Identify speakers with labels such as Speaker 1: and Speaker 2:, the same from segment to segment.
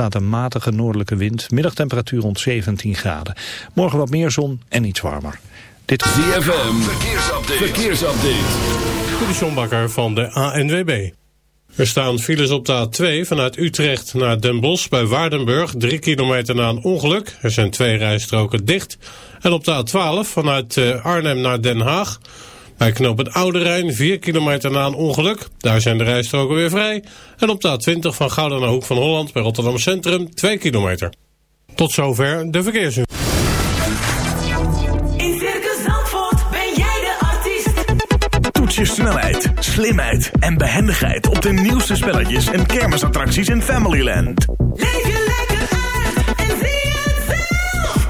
Speaker 1: staat een matige noordelijke wind. Middagtemperatuur rond 17 graden. Morgen wat meer zon en iets warmer.
Speaker 2: Dit is ZFM, verkeersupdate. verkeersupdate.
Speaker 3: De van de ANWB. Er staan files op de A2 vanuit Utrecht naar Den Bosch bij Waardenburg, 3 kilometer na een ongeluk. Er zijn twee rijstroken dicht. En op de A12 vanuit eh, Arnhem naar Den Haag bij knoop het Oude Rijn, 4 kilometer na een ongeluk. Daar zijn de rijstroken weer vrij. En op de A20 van Gouda naar Hoek van Holland bij Rotterdam Centrum, 2 kilometer. Tot zover de verkeersin.
Speaker 4: In Circus Zandvoort ben jij de artiest.
Speaker 5: Toets je snelheid, slimheid en behendigheid op de nieuwste spelletjes en kermisattracties in Familyland.
Speaker 4: Leef je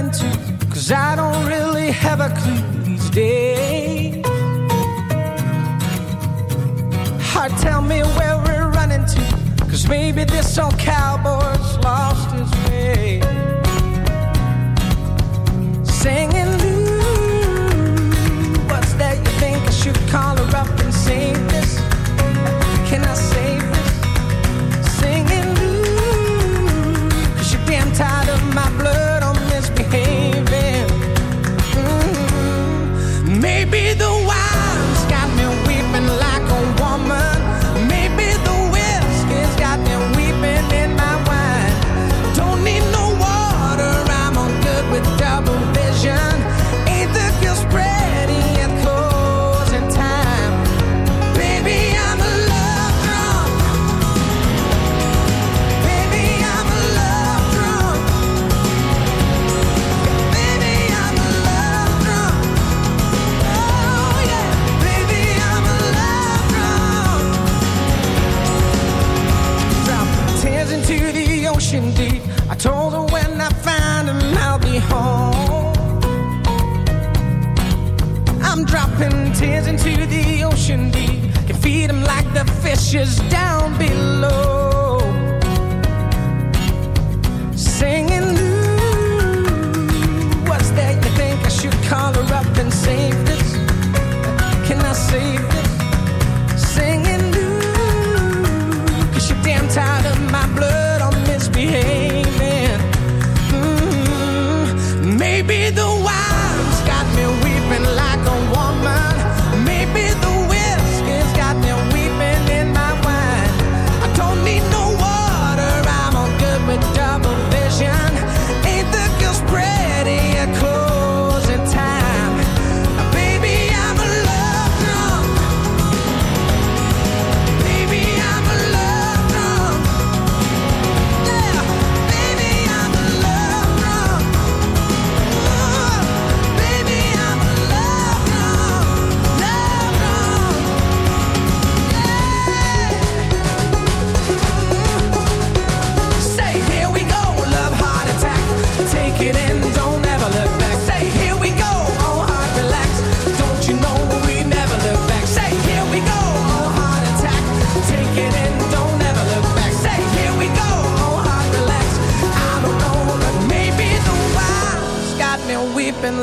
Speaker 6: into. Cause I don't really have a clue these days. Heart, tell me where we're running to. Cause maybe this old cowboy's lost his way. Singing, Lou, what's that you think I should call her up and sing? pushes down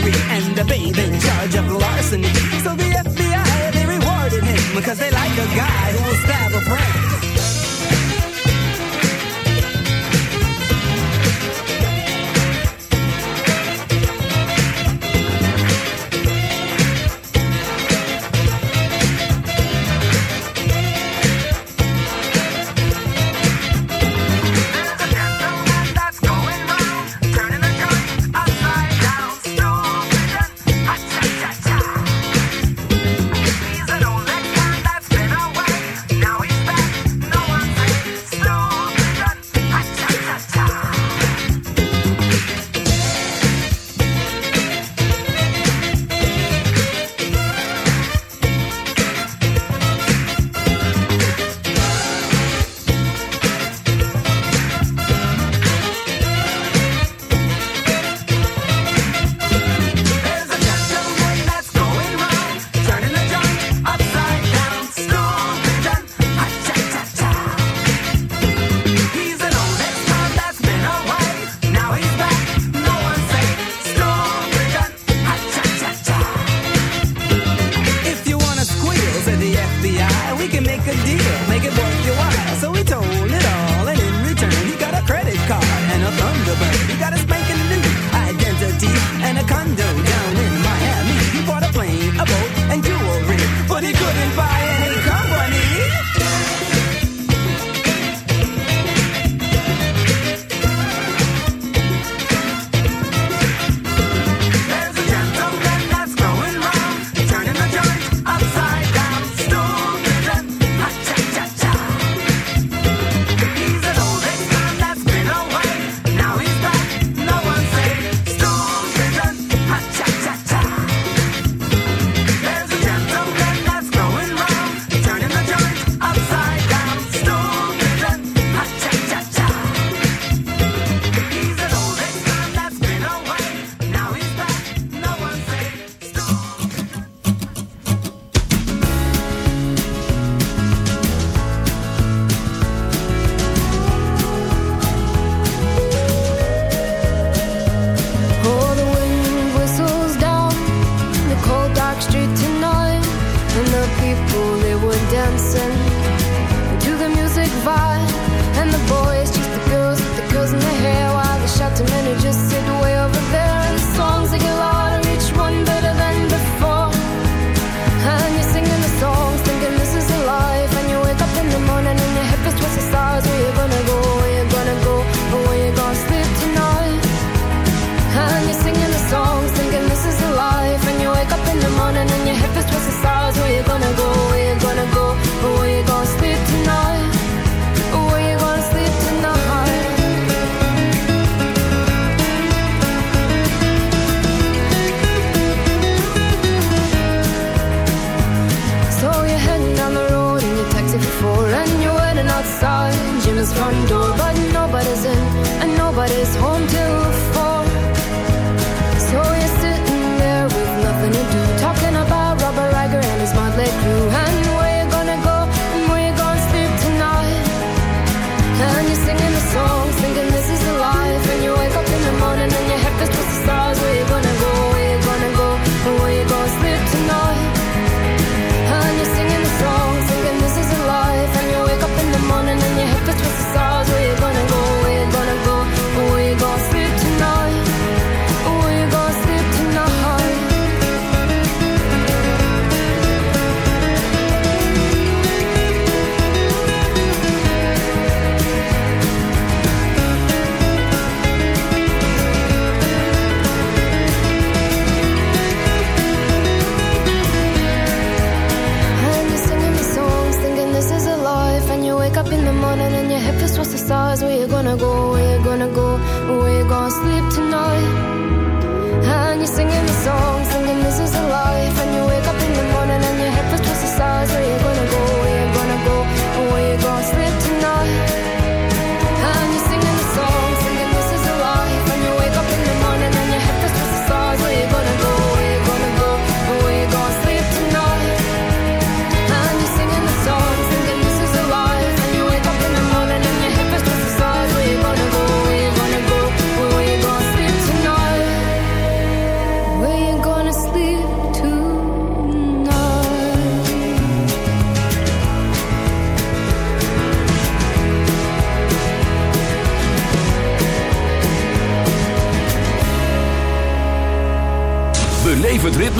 Speaker 6: The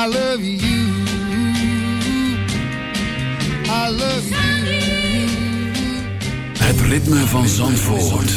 Speaker 7: I love you. I love you.
Speaker 4: Het ritme van Zandvoort.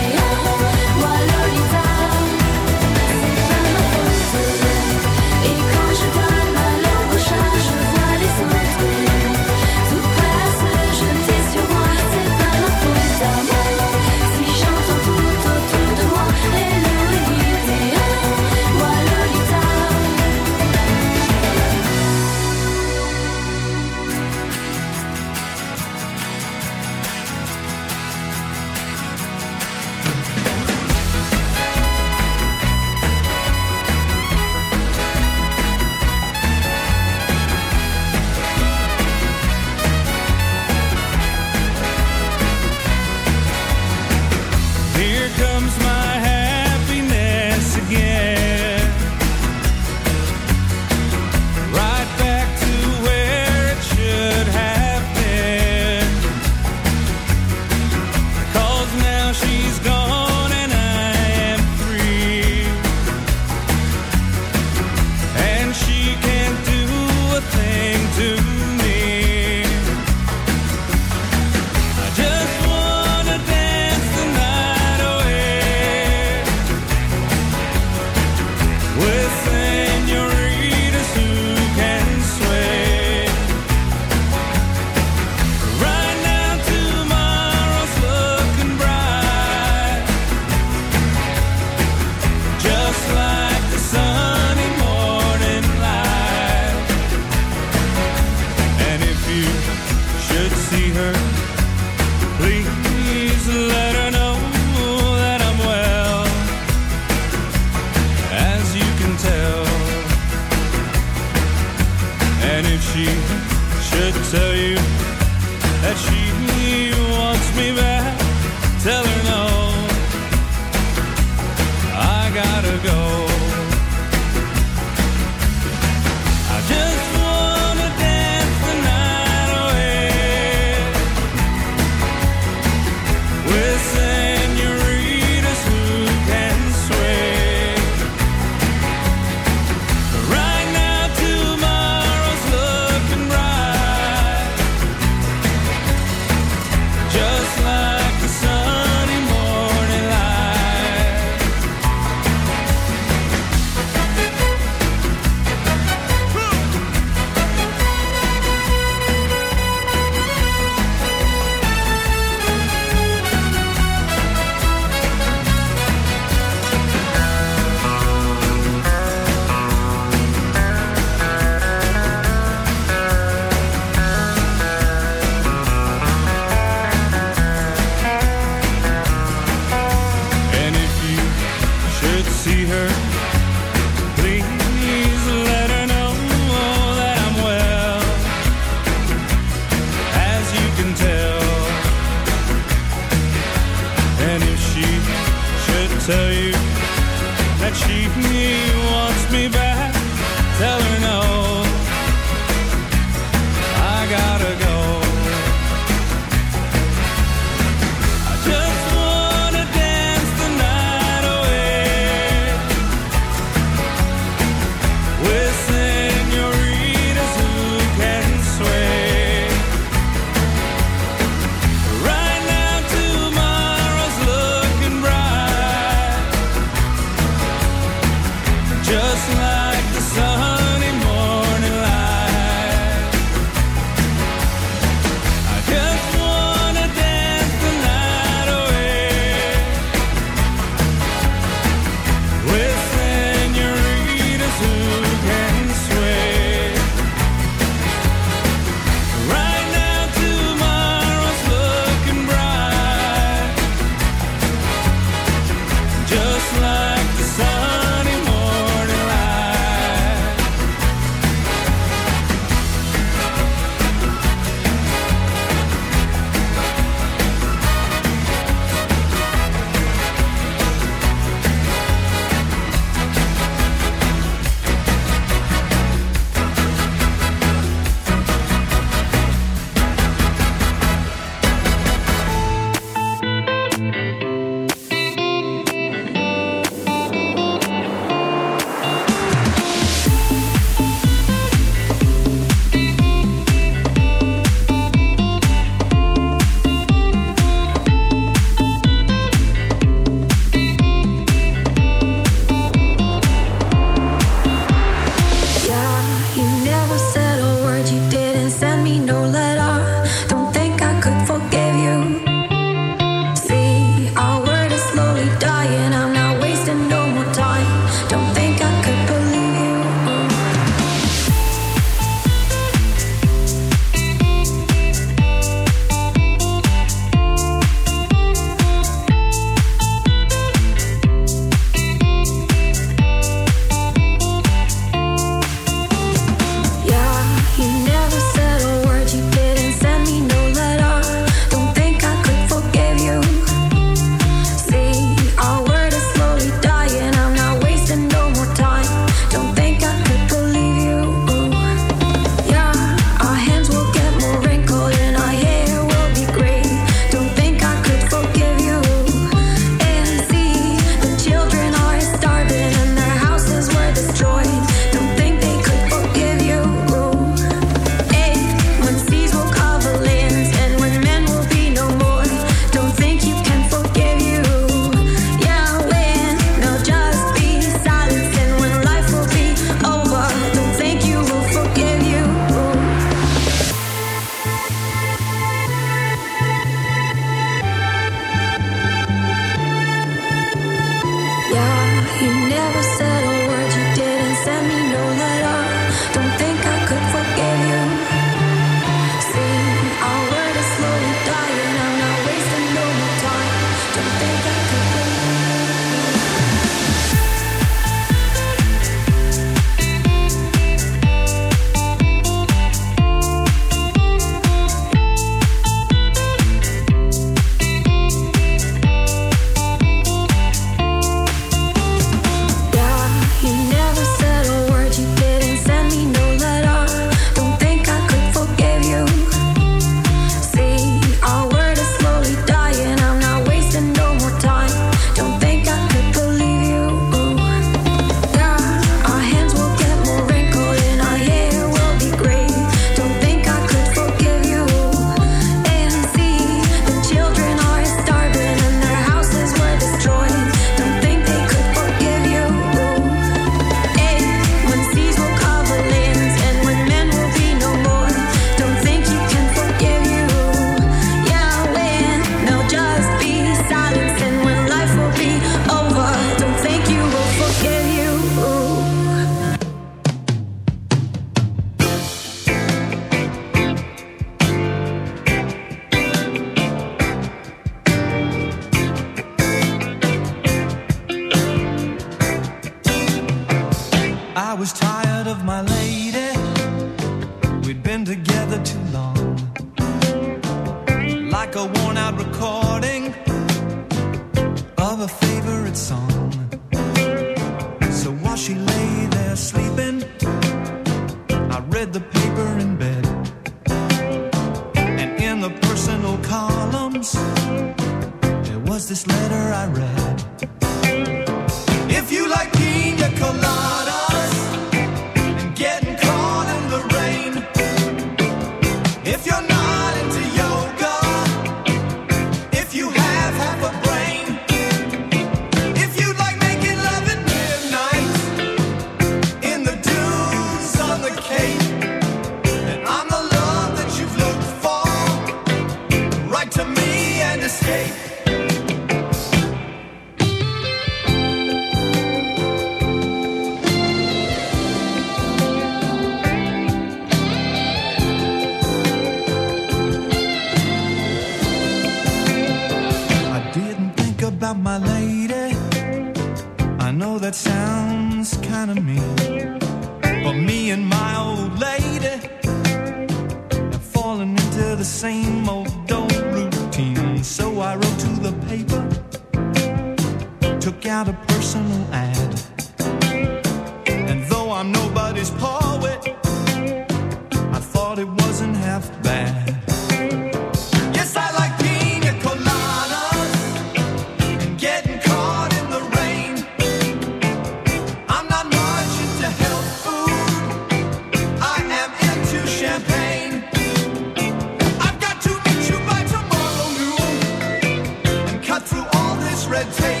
Speaker 8: All